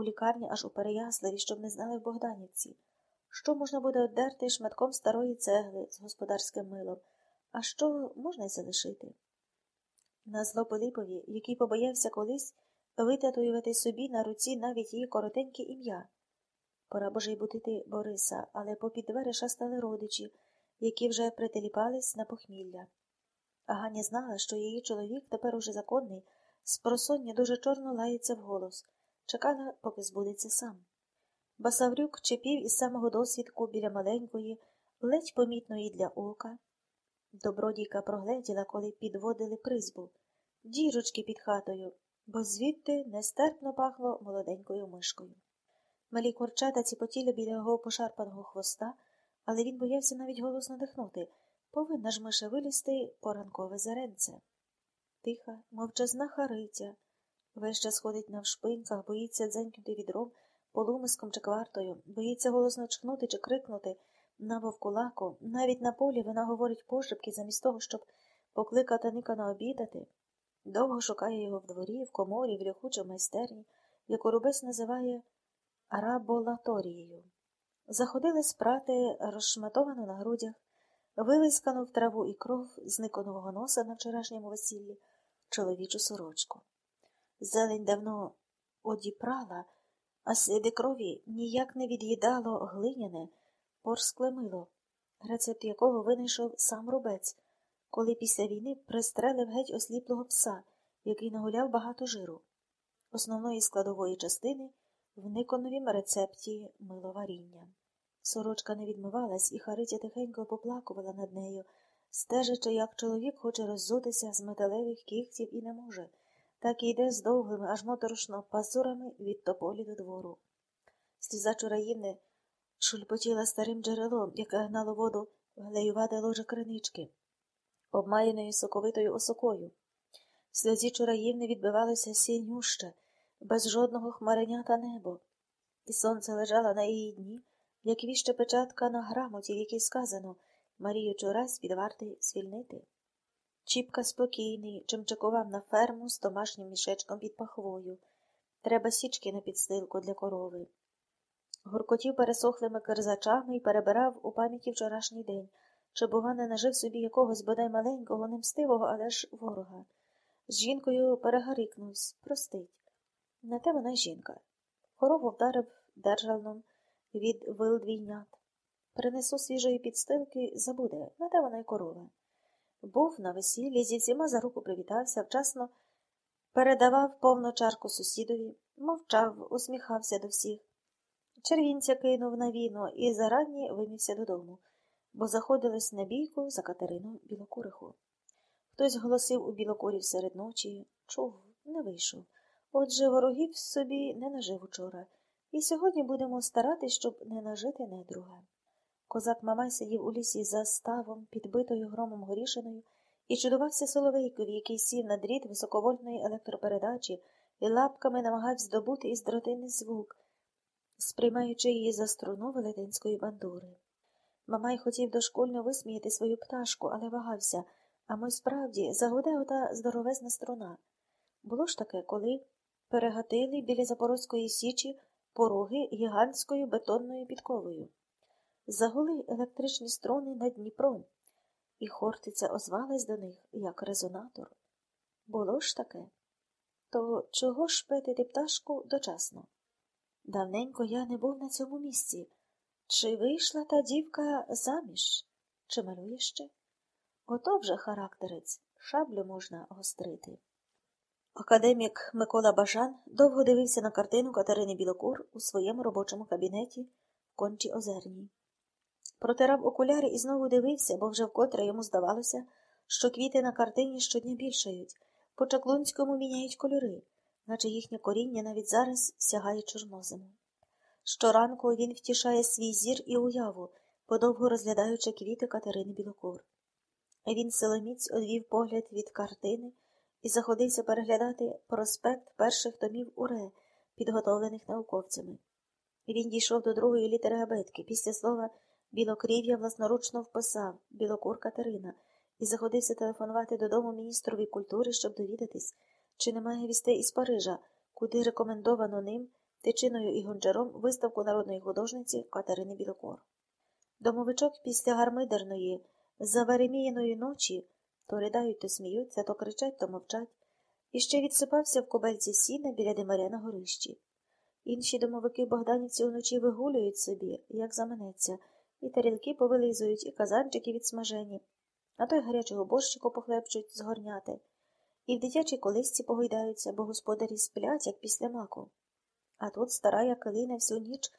у лікарні аж у Переяславі, щоб не знали в Богданівці. Що можна буде оддерти шматком старої цегли з господарським милом, а що можна й залишити? На зло Пилипові, який побоявся колись витатуювати собі на руці навіть її коротеньке ім'я. Пора боже й будити Бориса, але попід двері шастали родичі, які вже прителіпались на похмілля. А Ганя знала, що її чоловік, тепер уже законний, з просоння дуже чорно лається вголос, чекала, поки збудеться сам. Басаврюк чепів із самого досвідку біля маленької, ледь помітної для ока. Добродійка прогледіла, коли підводили призбу, дірочки під хатою, бо звідти нестерпно пахло молоденькою мишкою. Малі корчата ціпотіли біля його пошарпаного хвоста, але він боявся навіть голосно дихнути. Повинна ж миша вилізти поранкове зеренце. Тиха, мовчазна хариця, весь час ходить навшпиньках, боїться дзенькнути відром, полумиском чи квартою, боїться голосно чхнути чи крикнути на вовкулаку. Навіть на полі вона говорить пошепки замість того, щоб покликати Никана обідати. Довго шукає його в дворі, в коморі, в ряхучій майстерні, яку Рубес називає раболаторією. Заходили спрати розшматовану на грудях, вивискану в траву і кров зниконового носа на вчорашньому весіллі, чоловічу сорочку. Зелень давно одіпрала, а сліди крові ніяк не від'їдало глиняне, порскле мило, рецепт якого винайшов сам рубець, коли після війни пристрелив геть осліплого пса, який нагуляв багато жиру. Основної складової частини в Никоновім рецепті миловаріння. Сорочка не відмивалась, і Харитя тихенько поплакувала над нею, стежачи, як чоловік хоче роззутися з металевих кігтів і не може, так і йде з довгими, аж моторошно пазурами від тополі до двору. Сліза чураївни шульпотіла старим джерелом, яке гнало воду в глеювате ложе кринички, обмаяною соковитою осокою. Сльозі чураївни відбивалося сінюще, без жодного хмаренята небо, і сонце лежало на її дні як віща печатка на грамоті, в якій сказано Марію Чурась під варти звільнити. Чіпка спокійний, чимчакував на ферму з домашнім мішечком під пахвою. Треба січки на підстилку для корови. Гуркотів пересохлими кирзачами і перебирав у пам'яті вчорашній день, чи, бува, не нажив собі якогось бодай маленького, немстивого, але ж ворога. З жінкою перегарикнувся, простить. На те вона жінка. Корову вдарив держалном від вилдвійнят. Принесу свіжої підстилки, забуде, на те вона й корова. Був на весіллі, зі всіма за руку привітався, вчасно передавав повну чарку сусідові, мовчав, усміхався до всіх. Червінця кинув на віно і зарані вимівся додому, бо заходилось на бійку за Катерину Білокуриху. Хтось голосив у білокурів серед ночі, чув, не вийшов. Отже, ворогів собі не нажив учора. І сьогодні будемо старатись, щоб не нажити недруга. Козак Мамай сидів у лісі за ставом, підбитою громом горішиною, і чудувався Соловейкові, який сів на дріт високовольтної електропередачі і лапками намагався здобути із дротини звук, сприймаючи її за струну велетенської бандури. Мамай хотів дошкольно висміяти свою пташку, але вагався, а мой справді загуде ота здоровезна струна. Було ж таке, коли перегатили біля Запорозької Січі пороги гігантською бетонною підковою. Загули електричні струни над Дніпром, і Хортиця озвалась до них, як резонатор. Було ж таке. То чого ж петити пташку дочасно? Давненько я не був на цьому місці. Чи вийшла та дівка заміж? Чи малює ще? Ото вже характерець, шаблю можна гострити. Академік Микола Бажан довго дивився на картину Катерини Білокур у своєму робочому кабінеті в кончі озерній. Протирав окуляри і знову дивився, бо вже вкотре йому здавалося, що квіти на картині щодня більшають, по чаклунському міняють кольори, наче їхнє коріння навіть зараз сягає чорнозиму. Щоранку він втішає свій зір і уяву, подовго розглядаючи квіти Катерини Білокур. Він силоміць одвів погляд від картини і заходився переглядати проспект перших томів уре, підготовлених науковцями. Він дійшов до другої літери абетки. Після слова білокрів'я власноручно вписав білокур Катерина і заходився телефонувати додому міністрові культури, щоб довідатись, чи немає вістей із Парижа, куди рекомендовано ним тичиною і гончаром виставку народної художниці Катерини Білокор. Домовичок після гармидерної, завереміяної ночі то ридають, то сміються, то кричать, то мовчать, і ще відсипався в кобельці сіна біля димаря на горищі. Інші домовики богданівці уночі вигулюють собі, як заманеться, і тарілки повилизують, і казанчики відсмажені, а то й гарячого борщику похлепчуть з горняти, і в дитячій колисці погойдаються, бо господарі сплять, як після маку. А тут стара калина всю ніч